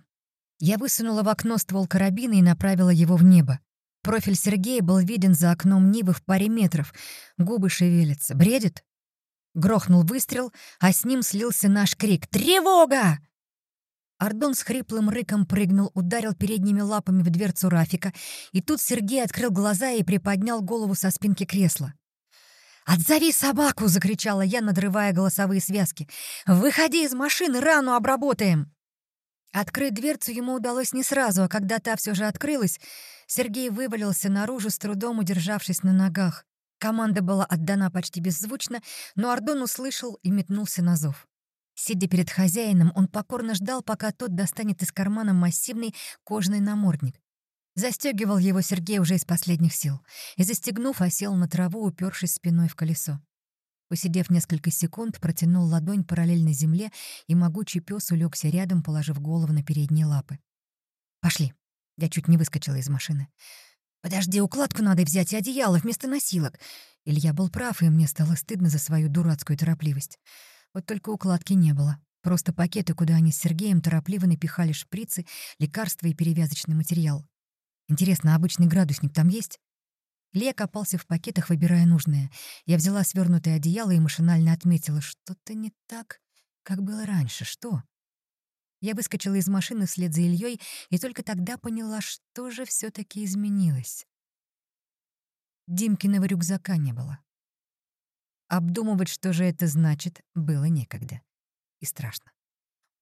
Я высунула в окно ствол карабина и направила его в небо. Профиль Сергея был виден за окном Нивы в паре метров. Губы шевелятся. Бредит? Грохнул выстрел, а с ним слился наш крик «Тревога!». Ардон с хриплым рыком прыгнул, ударил передними лапами в дверцу Рафика, и тут Сергей открыл глаза и приподнял голову со спинки кресла. «Отзови собаку!» — закричала я, надрывая голосовые связки. «Выходи из машины, рану обработаем!» Открыть дверцу ему удалось не сразу, а когда та все же открылась, Сергей вывалился наружу, с трудом удержавшись на ногах. Команда была отдана почти беззвучно, но Ардон услышал и метнулся на зов. Сидя перед хозяином, он покорно ждал, пока тот достанет из кармана массивный кожаный намордник. Застегивал его Сергей уже из последних сил и, застегнув, осел на траву, упершись спиной в колесо. Посидев несколько секунд, протянул ладонь параллельно земле, и могучий пес улегся рядом, положив голову на передние лапы. «Пошли». Я чуть не выскочила из машины. «Подожди, укладку надо взять и одеяло вместо носилок». Илья был прав, и мне стало стыдно за свою дурацкую торопливость. Вот только укладки не было. Просто пакеты, куда они с Сергеем торопливо напихали шприцы, лекарства и перевязочный материал. Интересно, обычный градусник там есть? Лея копался в пакетах, выбирая нужное. Я взяла свернутое одеяло и машинально отметила, что-то не так, как было раньше. Что? Я выскочила из машины вслед за Ильей и только тогда поняла, что же все таки изменилось. Димкиного рюкзака не было. Обдумывать, что же это значит, было некогда. И страшно.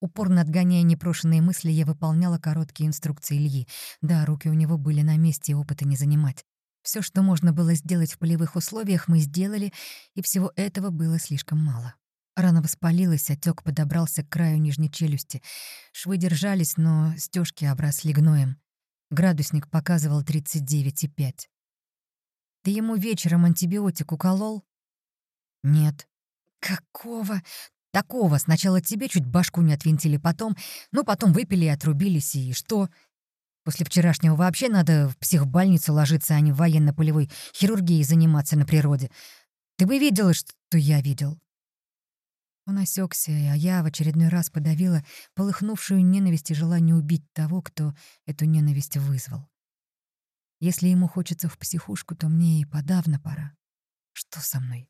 Упорно отгоняя непрошенные мысли, я выполняла короткие инструкции Ильи. Да, руки у него были на месте, опыта не занимать. Все, что можно было сделать в полевых условиях, мы сделали, и всего этого было слишком мало. Рана воспалилась, отек подобрался к краю нижней челюсти. Швы держались, но стежки обросли гноем. Градусник показывал 39,5. «Ты ему вечером антибиотик уколол?» «Нет». «Какого? Такого. Сначала тебе чуть башку не отвинтили, потом... Ну, потом выпили и отрубились, и что? После вчерашнего вообще надо в психбольницу ложиться, а не в военно-полевой хирургией заниматься на природе. Ты бы видела, что я видел. Он осекся, а я в очередной раз подавила полыхнувшую ненависть и желание убить того, кто эту ненависть вызвал. Если ему хочется в психушку, то мне и подавно пора. Что со мной?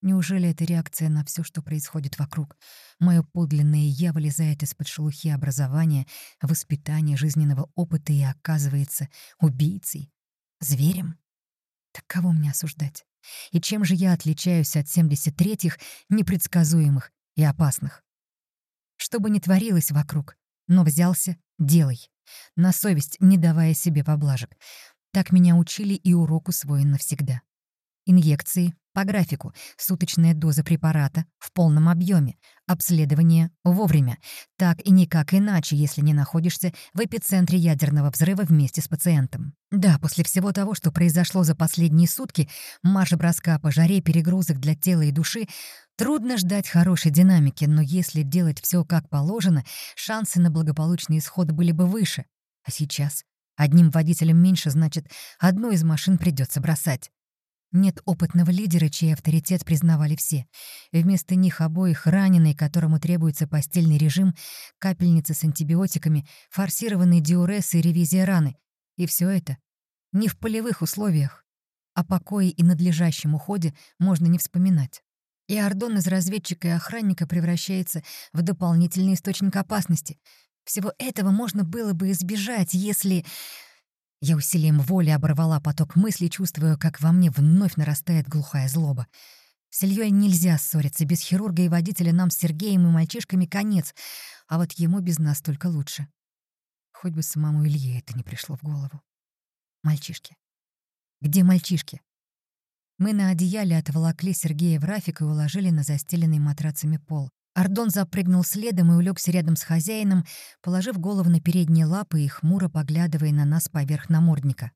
Неужели это реакция на все, что происходит вокруг? Мое подлинное «я» вылезает из-под шелухи образования, воспитания, жизненного опыта и оказывается убийцей, зверем? Так кого мне осуждать? И чем же я отличаюсь от 73-х, непредсказуемых и опасных? Что бы ни творилось вокруг, но взялся — делай. На совесть, не давая себе поблажек. Так меня учили и урок усвоен навсегда. Инъекции, по графику, суточная доза препарата в полном объеме, обследование вовремя. Так и никак иначе, если не находишься в эпицентре ядерного взрыва вместе с пациентом. Да, после всего того, что произошло за последние сутки, марш-броска по жаре, перегрузок для тела и души, трудно ждать хорошей динамики, но если делать все как положено, шансы на благополучный исход были бы выше. А сейчас одним водителем меньше, значит, одну из машин придется бросать. Нет опытного лидера, чей авторитет признавали все. Вместо них обоих раненый, которому требуется постельный режим, капельницы с антибиотиками, форсированный диурез и ревизия раны. И все это не в полевых условиях. О покое и надлежащем уходе можно не вспоминать. И Ордон из разведчика и охранника превращается в дополнительный источник опасности. Всего этого можно было бы избежать, если... Я усилием воли оборвала поток мыслей, чувствуя, как во мне вновь нарастает глухая злоба. С Ильей нельзя ссориться. Без хирурга и водителя нам с Сергеем и мальчишками конец, а вот ему без нас только лучше. Хоть бы самому Илье это не пришло в голову. Мальчишки. Где мальчишки? Мы на одеяле отволокли Сергея в Рафик и уложили на застеленный матрацами пол. Ардон запрыгнул следом и улегся рядом с хозяином, положив голову на передние лапы и хмуро поглядывая на нас поверх намордника.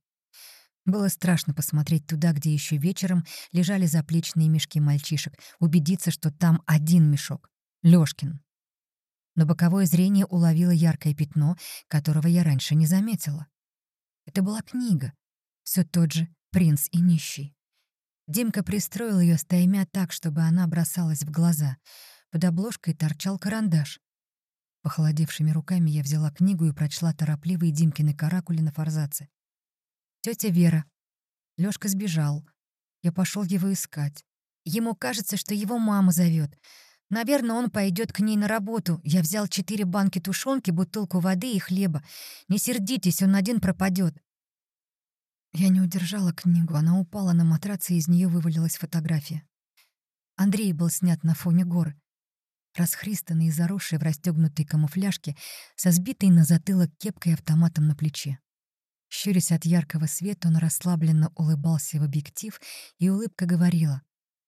Было страшно посмотреть туда, где еще вечером лежали заплечные мешки мальчишек, убедиться, что там один мешок — Лёшкин. Но боковое зрение уловило яркое пятно, которого я раньше не заметила. Это была книга, все тот же «Принц и нищий». Димка пристроил ее стаймя так, чтобы она бросалась в глаза — под обложкой торчал карандаш. Похолодевшими руками я взяла книгу и прочла торопливые Димкины каракули на форзаце. Тетя Вера. Лёшка сбежал. Я пошел его искать. Ему кажется, что его мама зовет. Наверное, он пойдет к ней на работу. Я взял четыре банки тушенки, бутылку воды и хлеба. Не сердитесь, он один пропадет. Я не удержала книгу, она упала на матрац, и из нее вывалилась фотография. Андрей был снят на фоне гор расхристанный и заросший в расстегнутой камуфляжке, со сбитой на затылок кепкой автоматом на плече. Щурясь от яркого света, он расслабленно улыбался в объектив, и улыбка говорила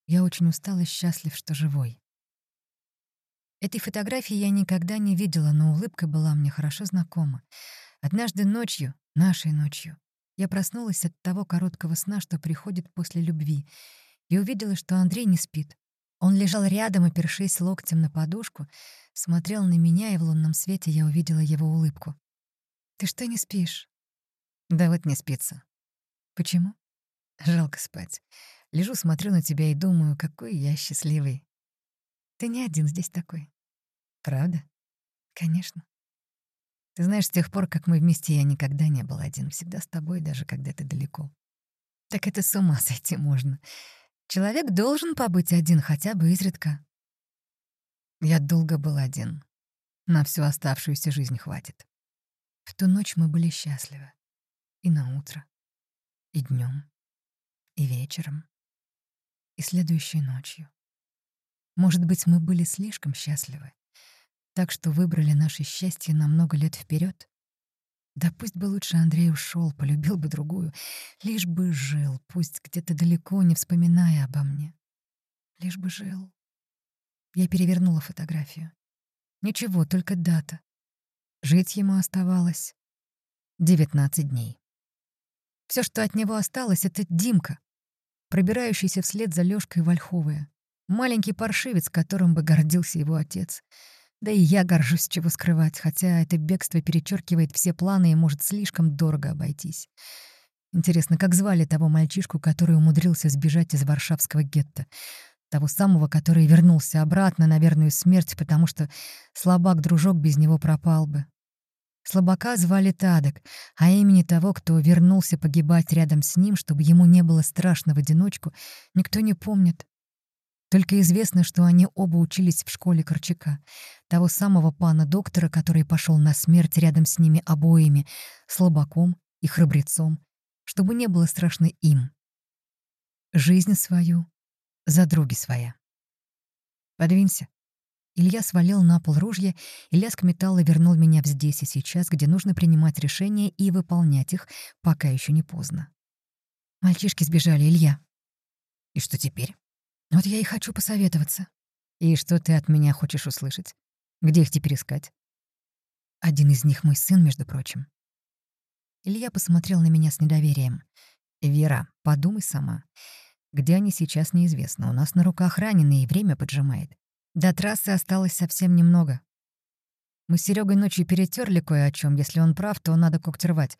«Я очень устал и счастлив, что живой». Этой фотографии я никогда не видела, но улыбка была мне хорошо знакома. Однажды ночью, нашей ночью, я проснулась от того короткого сна, что приходит после любви, и увидела, что Андрей не спит. Он лежал рядом, опершись локтем на подушку, смотрел на меня, и в лунном свете я увидела его улыбку. «Ты что не спишь?» «Да вот не спится». «Почему?» «Жалко спать. Лежу, смотрю на тебя и думаю, какой я счастливый». «Ты не один здесь такой». «Правда?» «Конечно». «Ты знаешь, с тех пор, как мы вместе, я никогда не был один. Всегда с тобой, даже когда ты далеко». «Так это с ума сойти можно. Человек должен побыть один хотя бы изредка. Я долго был один. На всю оставшуюся жизнь хватит. В ту ночь мы были счастливы. И на утро, и днем, и вечером, и следующей ночью. Может быть, мы были слишком счастливы, так что выбрали наше счастье на много лет вперед. Да пусть бы лучше Андрей ушел, полюбил бы другую. Лишь бы жил, пусть где-то далеко, не вспоминая обо мне. Лишь бы жил. Я перевернула фотографию. Ничего, только дата. Жить ему оставалось 19 дней. Все, что от него осталось, — это Димка, пробирающийся вслед за Лёшкой Вольховая. Маленький паршивец, которым бы гордился его отец — да и я горжусь, чего скрывать, хотя это бегство перечеркивает все планы и может слишком дорого обойтись. Интересно, как звали того мальчишку, который умудрился сбежать из варшавского гетто? Того самого, который вернулся обратно на верную смерть, потому что слабак-дружок без него пропал бы. Слабака звали Тадок, а имени того, кто вернулся погибать рядом с ним, чтобы ему не было страшно в одиночку, никто не помнит. Только известно, что они оба учились в школе Корчака, того самого пана-доктора, который пошел на смерть рядом с ними обоими, слабаком и храбрецом, чтобы не было страшно им. Жизнь свою, за други своя. «Подвинься». Илья свалил на пол ружья, и лязг металла вернул меня в здесь и сейчас, где нужно принимать решения и выполнять их, пока еще не поздно. Мальчишки сбежали, Илья. И что теперь? Вот я и хочу посоветоваться. И что ты от меня хочешь услышать? Где их теперь искать? Один из них мой сын, между прочим. Илья посмотрел на меня с недоверием. «Вера, подумай сама. Где они сейчас, неизвестно. У нас на руках раненые, и время поджимает. До трассы осталось совсем немного. Мы с Серегой ночью перетерли кое о чем. Если он прав, то надо когти рвать.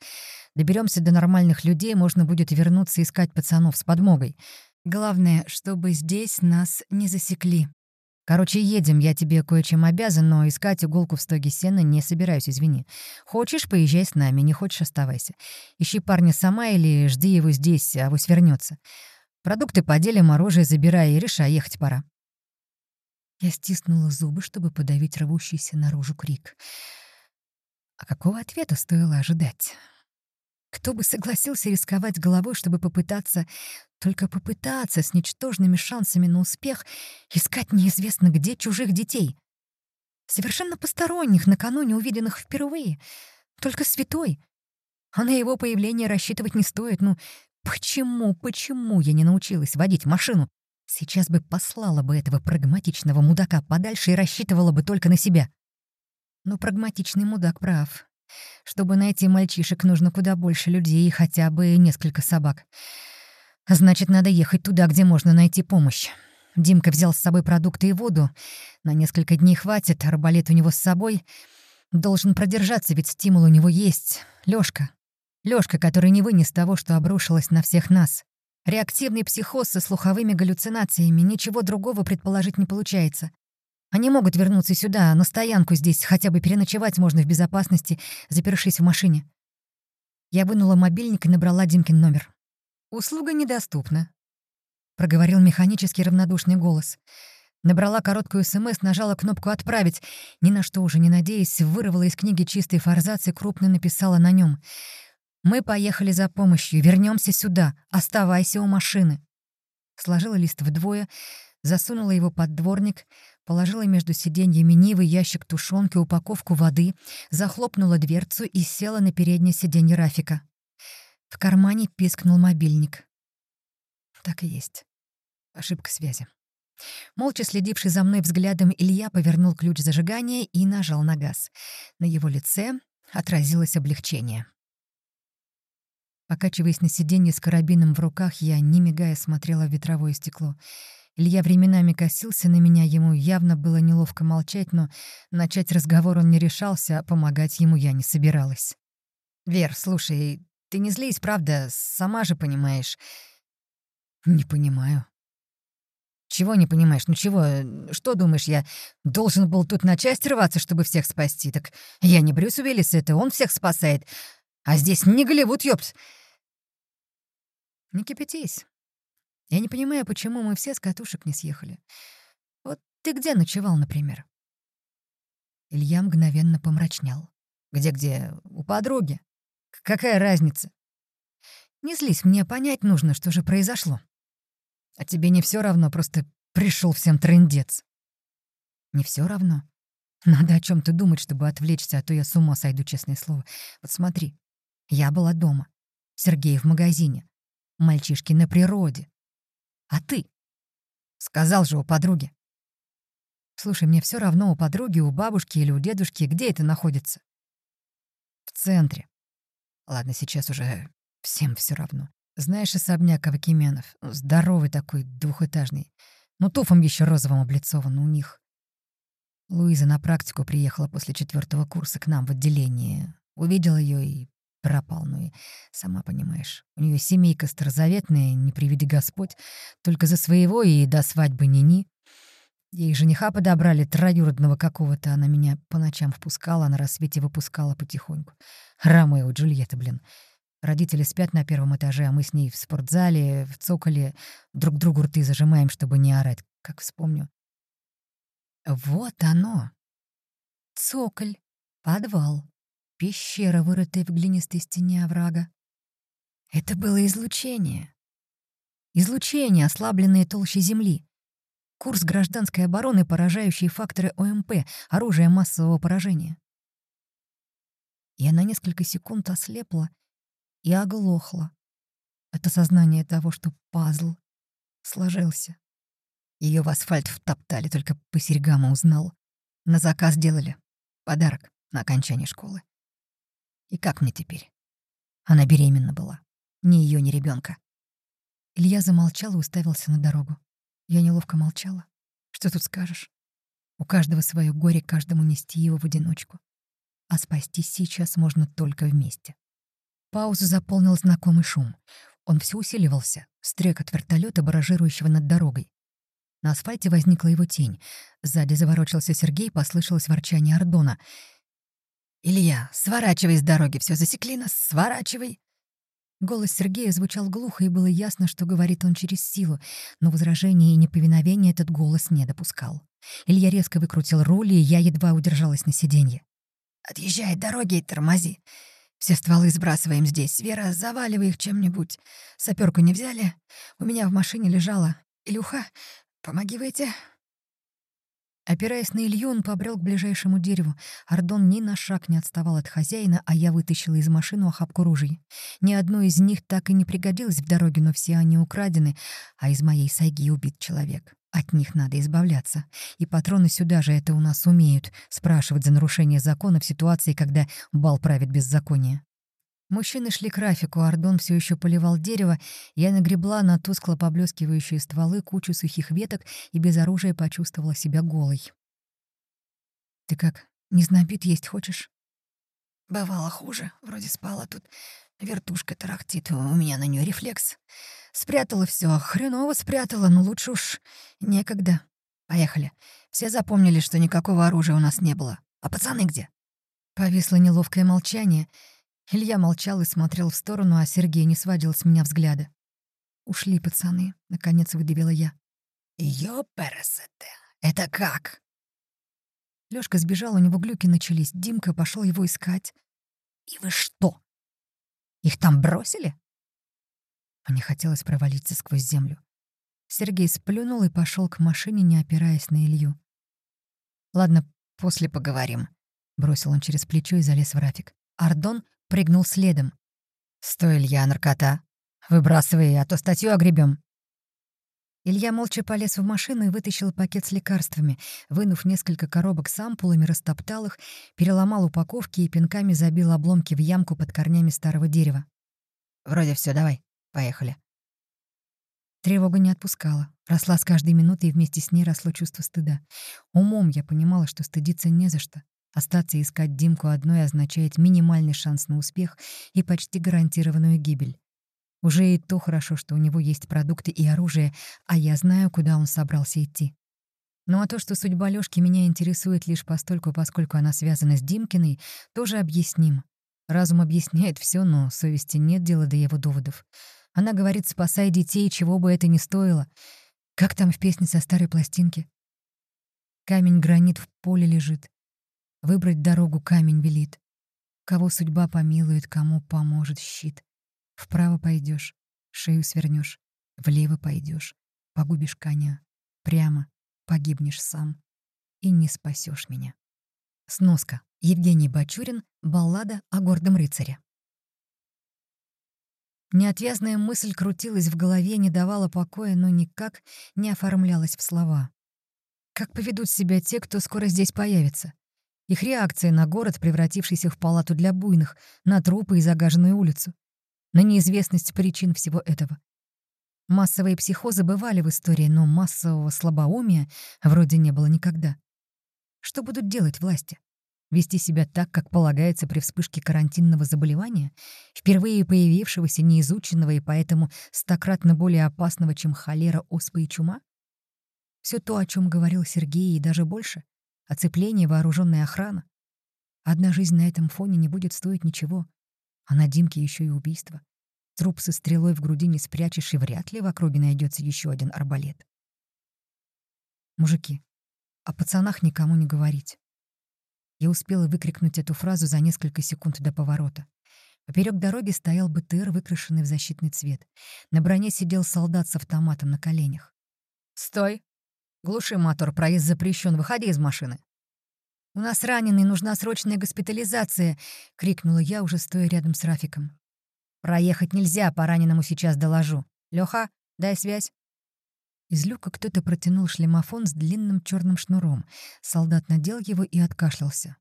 Доберемся до нормальных людей, можно будет вернуться искать пацанов с подмогой. Главное, чтобы здесь нас не засекли. Короче, едем, я тебе кое-чем обязан, но искать иголку в стоге сена не собираюсь, извини. Хочешь, поезжай с нами, не хочешь, оставайся. Ищи парня сама или жди его здесь, а авось вернется. Продукты поделим, оружие забирай и решай, ехать пора. Я стиснула зубы, чтобы подавить рвущийся наружу крик. А какого ответа стоило ожидать? Кто бы согласился рисковать головой, чтобы попытаться, только попытаться с ничтожными шансами на успех искать неизвестно где чужих детей? Совершенно посторонних, накануне увиденных впервые. Только святой. А на его появление рассчитывать не стоит. Ну, почему, почему я не научилась водить машину? Сейчас бы послала бы этого прагматичного мудака подальше и рассчитывала бы только на себя. Но прагматичный мудак прав. Чтобы найти мальчишек, нужно куда больше людей и хотя бы несколько собак. Значит, надо ехать туда, где можно найти помощь. Димка взял с собой продукты и воду. На несколько дней хватит, арбалет у него с собой. Должен продержаться, ведь стимул у него есть. Лёшка. Лёшка, который не вынес того, что обрушилось на всех нас. Реактивный психоз со слуховыми галлюцинациями, ничего другого предположить не получается. Они могут вернуться сюда, на стоянку здесь, хотя бы переночевать можно в безопасности, запершись в машине. Я вынула мобильник и набрала Димкин номер. «Услуга недоступна», — проговорил механический равнодушный голос. Набрала короткую СМС, нажала кнопку «Отправить», ни на что уже не надеясь, вырвала из книги чистый форзац и крупно написала на нем: «Мы поехали за помощью, вернемся сюда, оставайся у машины». Сложила лист вдвое, засунула его под дворник, положила между сиденьями Нивы ящик тушенки, упаковку воды, захлопнула дверцу и села на переднее сиденье Рафика. В кармане пискнул мобильник. Так и есть. Ошибка связи. Молча следивший за мной взглядом, Илья повернул ключ зажигания и нажал на газ. На его лице отразилось облегчение. Покачиваясь на сиденье с карабином в руках, я, не мигая, смотрела в ветровое стекло. Илья временами косился на меня, ему явно было неловко молчать, но начать разговор он не решался, а помогать ему я не собиралась. «Вер, слушай, ты не злись, правда, сама же понимаешь». «Не понимаю». «Чего не понимаешь? Ну чего? Что думаешь, я должен был тут на часть рваться, чтобы всех спасти? Так я не Брюс Уиллис, это он всех спасает. А здесь не Голливуд, ёпс!» «Не кипятись. Я не понимаю, почему мы все с катушек не съехали. Вот ты где ночевал, например?» Илья мгновенно помрачнел. «Где-где? У подруги. Какая разница? Не злись, мне понять нужно, что же произошло. А тебе не все равно, просто пришел всем трындец. Не все равно. Надо о чем то думать, чтобы отвлечься, а то я с ума сойду, честное слово. Вот смотри, я была дома, Сергей в магазине, мальчишки на природе. А ты? Сказал же у подруги. Слушай, мне все равно у подруги, у бабушки или у дедушки, где это находится? В центре. Ладно, сейчас уже всем все равно. Знаешь, особняк Авакименов, здоровый такой, двухэтажный. Ну, туфом еще розовым облицован у них. Луиза на практику приехала после четвертого курса к нам в отделение. Увидел ее и пропал. Ну и сама понимаешь, у нее семейка старозаветная, не приведи Господь, только за своего и до свадьбы ни-ни. Ей жениха подобрали, троюродного какого-то, она меня по ночам впускала, на рассвете выпускала потихоньку. Ромео и Джульетта, блин. Родители спят на первом этаже, а мы с ней в спортзале, в цоколе, друг другу рты зажимаем, чтобы не орать, как вспомню. Вот оно. Цоколь, подвал, пещера, вырытая в глинистой стене оврага. Это было излучение. Излучение, ослабленное толще земли. Курс гражданской обороны, поражающие факторы ОМП, оружие массового поражения. Я на несколько секунд ослепла и оглохла от осознания того, что пазл сложился. Ее в асфальт втоптали, только по серьгам узнал. На заказ делали. Подарок на окончание школы. И как мне теперь? Она беременна была. Ни ее, ни ребенка. Илья замолчал и уставился на дорогу. Я неловко молчала. Что тут скажешь? У каждого свое горе, каждому нести его в одиночку. А спастись сейчас можно только вместе. Паузу заполнил знакомый шум. Он все усиливался. Стрек от вертолета, баражирующего над дорогой. На асфальте возникла его тень. Сзади заворочился Сергей, послышалось ворчание Ордона. «Илья, сворачивай с дороги, все засекли нас, сворачивай!» Голос Сергея звучал глухо, и было ясно, что говорит он через силу, но возражения и неповиновения этот голос не допускал. Илья резко выкрутил руль, и я едва удержалась на сиденье. «Отъезжай от дороги и тормози. Все стволы сбрасываем здесь. Вера, заваливай их чем-нибудь. Саперку не взяли? У меня в машине лежала. Илюха, помоги выйти». Опираясь на Илью, он побрел к ближайшему дереву. Ардон ни на шаг не отставал от хозяина, а я вытащила из машины охапку ружей. Ни одно из них так и не пригодилось в дороге, но все они украдены, а из моей сайги убит человек. От них надо избавляться. И патроны сюда же это у нас умеют спрашивать за нарушение закона в ситуации, когда бал правит беззаконие. Мужчины шли к Рафику, Ардон все еще поливал дерево, я нагребла на тускло поблескивающие стволы кучу сухих веток и без оружия почувствовала себя голой. «Ты как, не знобит есть хочешь?» «Бывало хуже. Вроде спала тут. Вертушка тарахтит, у меня на нее рефлекс. Спрятала все, хреново спрятала, но лучше уж некогда. Поехали. Все запомнили, что никакого оружия у нас не было. А пацаны где?» Повисло неловкое молчание — Илья молчал и смотрел в сторону, а Сергей не сводил с меня взгляда. «Ушли пацаны», — наконец выдавила я. «Ёпересете! Это как?» Лёшка сбежал, у него глюки начались. Димка пошел его искать. «И вы что? Их там бросили?» Мне хотелось провалиться сквозь землю. Сергей сплюнул и пошел к машине, не опираясь на Илью. «Ладно, после поговорим», — бросил он через плечо и залез в рафик. Ардон прыгнул следом. «Стой, Илья, наркота! Выбрасывай, а то статью огребем. Илья молча полез в машину и вытащил пакет с лекарствами. Вынув несколько коробок с ампулами, растоптал их, переломал упаковки и пинками забил обломки в ямку под корнями старого дерева. «Вроде все, давай, поехали». Тревога не отпускала. Росла с каждой минутой, и вместе с ней росло чувство стыда. Умом я понимала, что стыдиться не за что. Остаться искать Димку одной означает минимальный шанс на успех и почти гарантированную гибель. Уже и то хорошо, что у него есть продукты и оружие, а я знаю, куда он собрался идти. Ну а то, что судьба Лёшки меня интересует лишь постольку, поскольку она связана с Димкиной, тоже объясним. Разум объясняет все, но совести нет дела до его доводов. Она говорит «спасай детей, чего бы это ни стоило». Как там в песне со старой пластинки? Камень-гранит в поле лежит. Выбрать дорогу камень велит. Кого судьба помилует, кому поможет щит. Вправо пойдешь, шею свернешь, влево пойдешь, погубишь коня. Прямо погибнешь сам и не спасешь меня. Сноска. Евгений Бачурин. Баллада о гордом рыцаре. Неотвязная мысль крутилась в голове, не давала покоя, но никак не оформлялась в слова. Как поведут себя те, кто скоро здесь появится? Их реакция на город, превратившийся в палату для буйных, на трупы и загаженную улицу. На неизвестность причин всего этого. Массовые психозы бывали в истории, но массового слабоумия вроде не было никогда. Что будут делать власти? Вести себя так, как полагается при вспышке карантинного заболевания, впервые появившегося, неизученного и поэтому стократно более опасного, чем холера, оспа и чума? Все то, о чем говорил Сергей, и даже больше — оцепление, вооруженная охрана. Одна жизнь на этом фоне не будет стоить ничего. А на Димке еще и убийство. Труп со стрелой в груди не спрячешь, и вряд ли в округе найдется еще один арбалет. Мужики, о пацанах никому не говорить. Я успела выкрикнуть эту фразу за несколько секунд до поворота. Поперек дороги стоял БТР, выкрашенный в защитный цвет. На броне сидел солдат с автоматом на коленях. «Стой!» «Глуши мотор, проезд запрещен. Выходи из машины». «У нас раненый, нужна срочная госпитализация!» — крикнула я, уже стоя рядом с Рафиком. «Проехать нельзя, по раненому сейчас доложу. Лёха, дай связь». Из люка кто-то протянул шлемофон с длинным черным шнуром. Солдат надел его и откашлялся.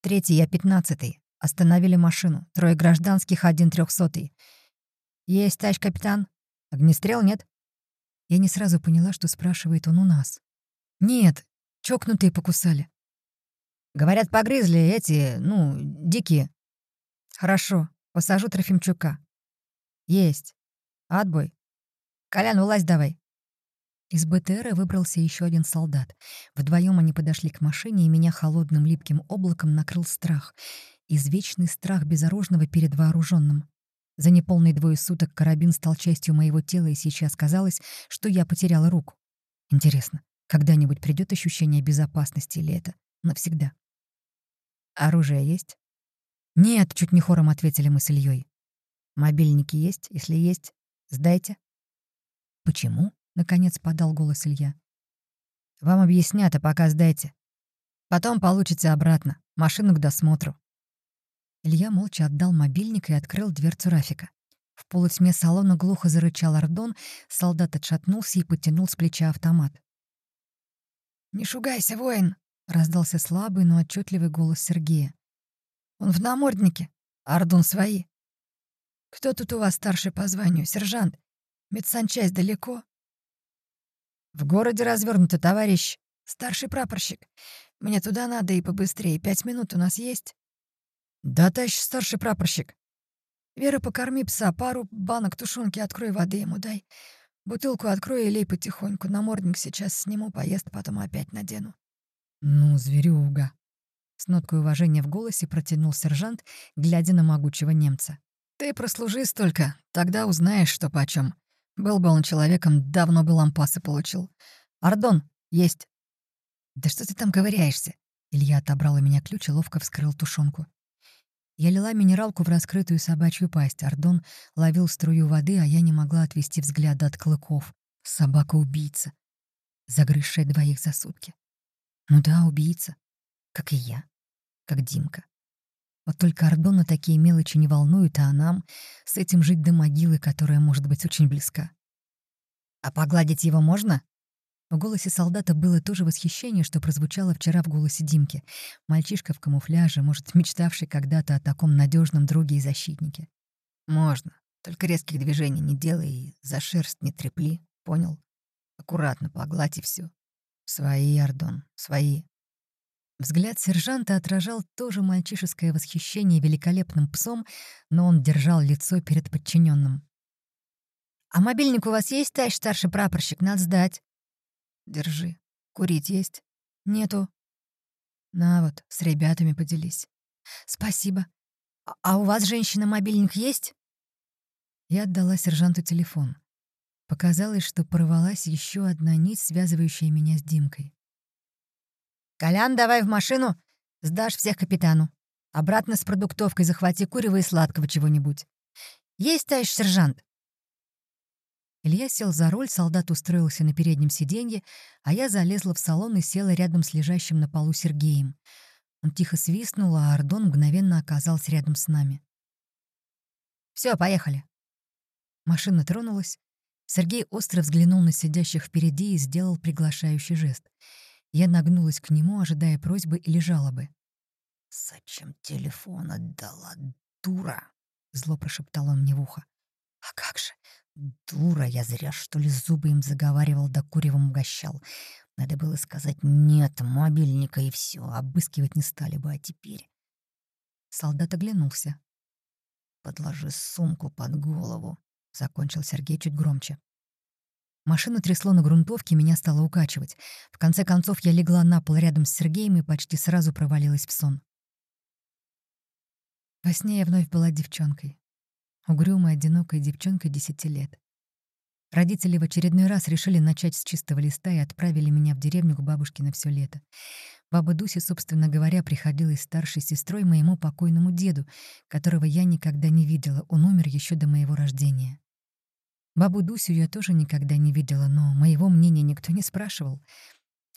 «Третий, я пятнадцатый. Остановили машину. Трое гражданских, один трехсотый. Есть, товарищ капитан. Огнестрел нет?» Я не сразу поняла, что спрашивает он у нас. «Нет, чокнутые покусали». «Говорят, погрызли эти, ну, дикие». «Хорошо, посажу Трофимчука». «Есть. Отбой. Колян, вылазь давай». Из БТРа выбрался еще один солдат. Вдвоем они подошли к машине, и меня холодным липким облаком накрыл страх. Извечный страх безоружного перед вооруженным. За неполные двое суток карабин стал частью моего тела, и сейчас казалось, что я потеряла руку. Интересно, когда-нибудь придет ощущение безопасности или это навсегда? Оружие есть? Нет, чуть не хором ответили мы с Ильей. Мобильники есть? Если есть, сдайте. Почему? Наконец подал голос Илья. Вам объяснят, а пока сдайте. Потом получите обратно. Машину к досмотру». Илья молча отдал мобильник и открыл дверцу Рафика. В полутьме салона глухо зарычал Ардон, солдат отшатнулся и потянул с плеча автомат. «Не шугайся, воин!» — раздался слабый, но отчетливый голос Сергея. «Он в наморднике, а свои. Кто тут у вас старший по званию, сержант? Медсанчасть далеко?» «В городе развернуто, товарищ. Старший прапорщик. Мне туда надо и побыстрее. Пять минут у нас есть?» «Да, товарищ старший прапорщик». «Вера, покорми пса, пару банок тушенки открой, воды ему дай. Бутылку открой и лей потихоньку. Намордник сейчас сниму, поезд потом опять надену». «Ну, зверюга!» С ноткой уважения в голосе протянул сержант, глядя на могучего немца. «Ты прослужи столько, тогда узнаешь, что почем. Был бы он человеком, давно бы лампасы получил. Ардон, есть. Да что ты там ковыряешься? Илья отобрал у меня ключ и ловко вскрыл тушенку. Я лила минералку в раскрытую собачью пасть. Ардон ловил струю воды, а я не могла отвести взгляда от клыков. Собака-убийца, загрызшая двоих за сутки. Ну да, убийца. Как и я. Как Димка. Вот только Ардона такие мелочи не волнуют, а нам с этим жить до могилы, которая может быть очень близка. «А погладить его можно?» В голосе солдата было то же восхищение, что прозвучало вчера в голосе Димки. Мальчишка в камуфляже, может, мечтавший когда-то о таком надежном друге и защитнике. «Можно. Только резких движений не делай и за шерсть не трепли. Понял? Аккуратно погладь и все. Свои, Ардон, свои. Взгляд сержанта отражал тоже мальчишеское восхищение великолепным псом, но он держал лицо перед подчиненным. «А мобильник у вас есть, товарищ старший прапорщик? Надо сдать». «Держи. Курить есть?» «Нету». «На вот, с ребятами поделись». «Спасибо. А, а у вас, женщина, мобильник есть?» Я отдала сержанту телефон. Показалось, что порвалась еще одна нить, связывающая меня с Димкой. «Колян, давай в машину, сдашь всех капитану. Обратно с продуктовкой захвати курева и сладкого чего-нибудь. Есть, товарищ сержант?» Илья сел за руль, солдат устроился на переднем сиденье, а я залезла в салон и села рядом с лежащим на полу Сергеем. Он тихо свистнул, а Ардон мгновенно оказался рядом с нами. Все, поехали». Машина тронулась. Сергей остро взглянул на сидящих впереди и сделал приглашающий жест — я нагнулась к нему, ожидая просьбы или жалобы. «Зачем телефон отдала, дура?» — зло прошептал он мне в ухо. «А как же? Дура, я зря, что ли, зубы им заговаривал да куревом угощал. Надо было сказать «нет» мобильника и все, обыскивать не стали бы, а теперь...» Солдат оглянулся. «Подложи сумку под голову», — закончил Сергей чуть громче. Машину трясло на грунтовке, меня стало укачивать. В конце концов я легла на пол рядом с Сергеем и почти сразу провалилась в сон. Во сне я вновь была девчонкой. Угрюмой, одинокой девчонкой десяти лет. Родители в очередной раз решили начать с чистого листа и отправили меня в деревню к бабушке на все лето. Баба Дуся, собственно говоря, приходилась старшей сестрой моему покойному деду, которого я никогда не видела, он умер еще до моего рождения. Бабу Дусю я тоже никогда не видела, но моего мнения никто не спрашивал.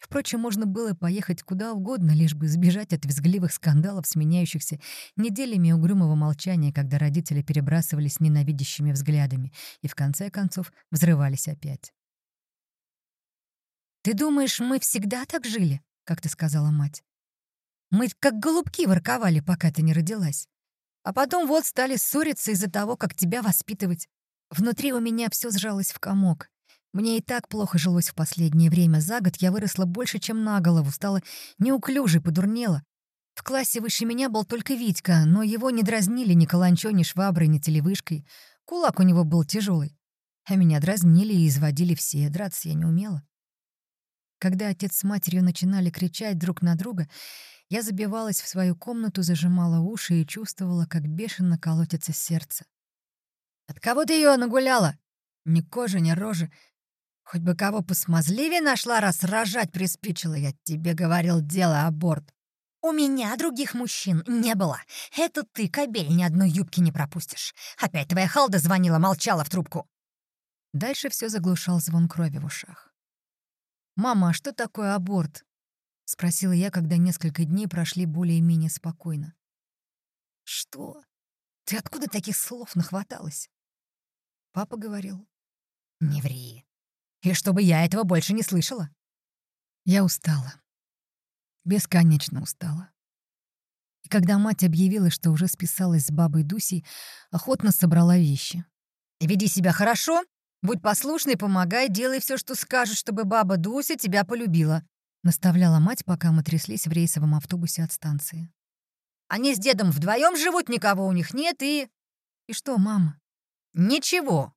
Впрочем, можно было поехать куда угодно, лишь бы сбежать от визгливых скандалов, сменяющихся неделями угрюмого молчания, когда родители перебрасывались ненавидящими взглядами и, в конце концов, взрывались опять. «Ты думаешь, мы всегда так жили?» — как ты сказала мать. «Мы как голубки ворковали, пока ты не родилась. А потом вот стали ссориться из-за того, как тебя воспитывать. Внутри у меня все сжалось в комок. Мне и так плохо жилось в последнее время. За год я выросла больше, чем на голову, стала неуклюжей, подурнела. В классе выше меня был только Витька, но его не дразнили ни каланчо, ни шваброй, ни телевышкой. Кулак у него был тяжелый. А меня дразнили и изводили все, драться я не умела. Когда отец с матерью начинали кричать друг на друга, я забивалась в свою комнату, зажимала уши и чувствовала, как бешено колотится сердце. От кого ты ее нагуляла? Ни кожи, ни рожи. Хоть бы кого посмазливее нашла, раз рожать приспичила. Я тебе говорил, дело аборт. У меня других мужчин не было. Это ты, кобель, ни одной юбки не пропустишь. Опять твоя халда звонила, молчала в трубку. Дальше все заглушал звон крови в ушах. «Мама, а что такое аборт?» — спросила я, когда несколько дней прошли более-менее спокойно. «Что? Ты откуда таких слов нахваталась?» Папа говорил. «Не ври. И чтобы я этого больше не слышала». Я устала. Бесконечно устала. И когда мать объявила, что уже списалась с бабой Дусей, охотно собрала вещи. «Веди себя хорошо, будь послушной, помогай, делай все, что скажешь, чтобы баба Дуся тебя полюбила», наставляла мать, пока мы тряслись в рейсовом автобусе от станции. «Они с дедом вдвоем живут, никого у них нет, и...» «И что, мама?» «Ничего.